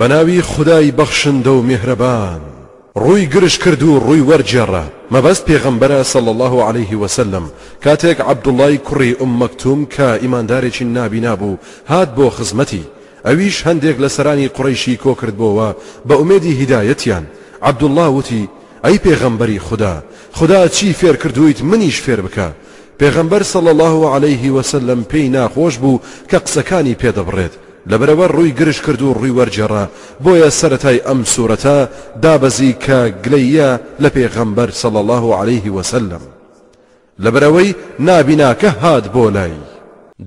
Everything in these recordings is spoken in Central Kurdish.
بە ناوی خودای بەخشندە و میهرەبان. ڕووی گرژ کرد و ڕووی وەرگێڕا، مەبەست پێغەمبەرە صلی اللە علیه وسلم، کاتێک عەبدوڵڵای کوڕی ئوم مەکتوم کە ئیماندارێکی نابینا بوو هات بۆ خزمەتی، ئەویش هەندێک لە سەرانی قوڕەیشی کۆکردبۆوە بە ئومێدی هیدایەتیان، عەبدوڵڵا وتی، ئەی پێغەمبەری خودا، خودا چی فێر کردوویت منیش فێر بکە، پێغەمبەر صلی اللە علیه وسلم پێی ناخۆش بوو کە قسەکانی پێ دەبڕێت، لەبەرئەوە ڕووی گرژ کرد و ڕووی وەرگێڕا، بۆیە سەرەتای ئەم سورەتە دابەزی کە گلەییە لە پێغەمبەر صلی اللە علیە وسلم لەبەرئەوەی نابیناکە هات بۆ لای،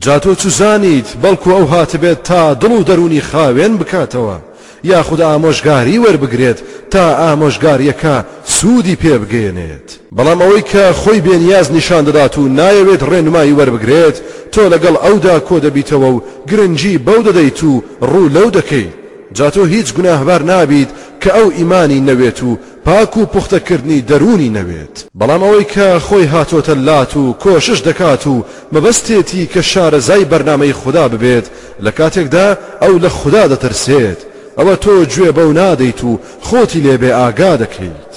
جا تۆ چ زانیت بەڵکو ئەو هاتبێت تا دڵ و دەروونی خاوێن بکاتەوە، یاخود ئامۆژگاری وەربگرێت تا ئامۆژگارییەکە سوودی پێ بگەیەنێت. بەڵام ئەوەی کە خۆی بێنیاز نیشان دەدات و نایەوێت ڕێنمایی وەربگرێت، تۆ لەگەڵ ئەودا کۆ دەبیتەوە و گرنگی بەو دەدەیت و ڕوو لەو دەکەیت، جا تۆ هیچ گوناهبار نابیت کە ئەو ئیمانی نەوێت و پاک و پوختەکردنی دەروونی نەوێت. بەڵام ئەوەی کە خۆی هاتۆتە لات و کۆشش دەکات و مەبەستێتی کە شارەزای بەرنامەی خودا ببێت لە کاتێکدا ئەو لە خودا دەترسێت، ئەوە تۆ گوێ بەو نادەیت و خۆتی لێ بێ ئاگا دەکەیت.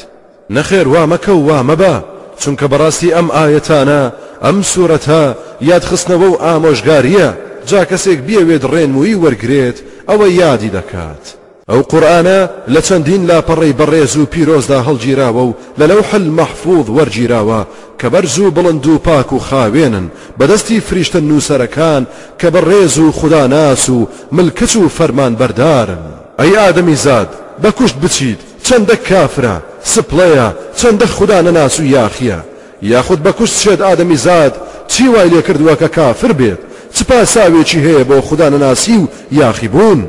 نەخێر وا مەکە و وا مەبە، چونکە بەڕاستی ئەم ئایەتانە، ئەم سورەتە، یادخستنەوە و ئامۆژگارییە، جا کەسێک بیەوێت ڕێنمووی وەرگرێت ئەوە یادی دەکات. ئەو قورئانە لە چەندین لاپەڕەی بەڕێز و پیرۆزدا هەڵگیراوە و لە لەوح المحفوظ وەرگیراوە کە بەرز و بڵند و پاک و خاوێنن بە دەستی فریشتە نووسەرەکان کە بە ڕێز و خوداناس و ملکەچ و فەرمانبەردارن. ئەی ئادەمیزاد بە کوشت بچیت چەندە کافرە، سپڵەیە، چەندە خودا نەناس و یاخییە، یاخود بە کوشت شێت ئادەمیزاد چی وای لێکردووە کە کافر بێت؟ چ پاساوێکی هەیە بۆ خودا نەناسی و یاخیبوون؟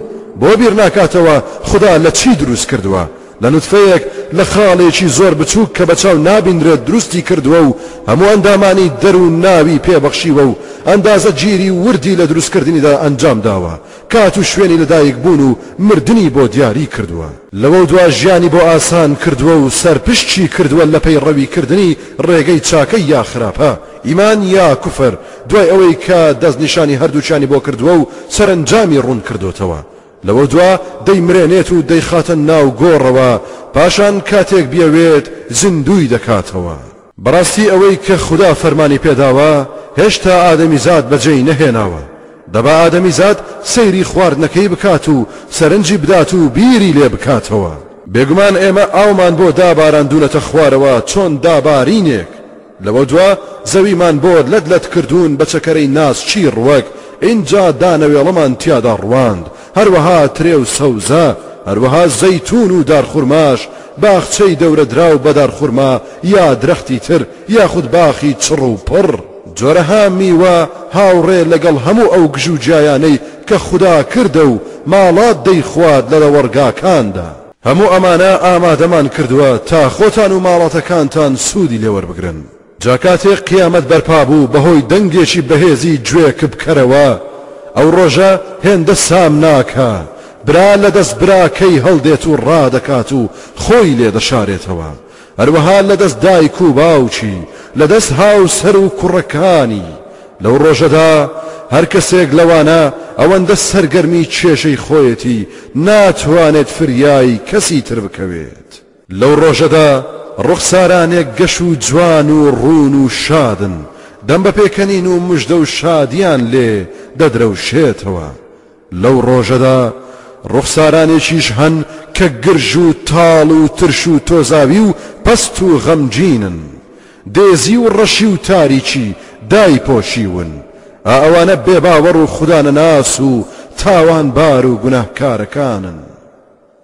بۆ بیر ناکاتەوە خودا لە چی دروست کردووە؟ لە نوتفەیەک لە خاڵێکی زۆر بچووک کە بە چاو نابینرێت دروستی کردووە و هەموو ئەندامانی دەروون ناوی پێ بەخشیوە و ئەندازە گیری وردی لە دروست کردنیدا ئەنجام داوە کات و شوێنی لەدایک بوون و مردنی بۆ دیاری کردووە. لەوەودوا ژیانی بۆ ئاسان کردووە و سەرپشکی کردووە لە پەیڕەوی کردنی ڕێگەی چاکە یا خراپە، ئیمان یا کوفر، دوای ئەوەی کە دەستنیشانی هەردووکیانی بۆ کردووە و سەرەنجامی ڕوون کردۆتەوە. لەوەودوا دەیمرێنێت و دەیخاتە ناو گۆڕەوە، پاشان کاتێک بیەوێت زیندووی دەکاتەوە. بەڕاستی ئەوەی کە خودا فەرمانی پێداوە هێشتا ئادەمیزاد بەجێی نەهێناوە، دەبا ئادەمیزاد سەیری خواردنەکەی بکات و سەرنجی بدات و بیری لێ بکاتەوە. بێگومان ئێمە ئاومان بۆ داباراندوونەتە خوارەوە چۆن دابارینێک، لەوەودوا زەویمان بۆ لەت لەت کردوون بە چەکەرەی ناسچی ڕوەک، ئینجا دانەوێڵەمان تیادا ڕواند، هەروەها ترێ و سەوزە، هەروەها زەیتوون و دارخورماش، باخچەی دەورەدراو بە دارخورما یا درەختی تر، یاخود باخی چڕ و پڕ. جۆرەها میوە هاوڕێ لەگەڵ هەموو ئەو گژ و گیایانەی کە خودا کردە و ماڵات دەیخوات لە لەوەڕگاکاندا. هەموو ئەمانە ئامادەمان کردووە تا خۆتان و ماڵاتەکانتان سوودی لێوەربگرن. جا کاتێ قیامەت بەرپا بوو بەهۆی دەنگێکی بەهێزی گوێکبکەرەوە، ئەو ڕۆژە هێندە سامناکە، برا لە دەست براکەی هەڵدێت و ڕادەکات و خۆی لێ دەشارێتەوە، هەروەها لە دەست دایک و باوکی، لە دەست هاوسەر و کوڕەکانی، لەو ڕۆژەدا هەر کەسێک لەوانە ئەوەندە سەرگەرمی کێشەی خۆیەتی ناتوانێت فریای کەسی تر بکەوێت. لەو ڕۆژەدا ڕوخسارانێک گەش و جوان و ڕوون و شادن، دەم بە پێکەنین و مژدە و شادییان لێ دەدرەوشێتەوە. لەو ڕۆژەدا ڕوخسارانێکیش هەن کە گرژ و تاڵ و ترش و تۆزاوی و پەست و غەمگینن. دێزی و ڕەشی و تاریکی دایپۆشیون. ئا ئەوانە بێباوەڕ و خودانەناس و تاوانبار و گوناهکارەکانن.